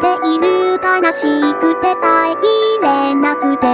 ている。悲しくて耐えきれなくて。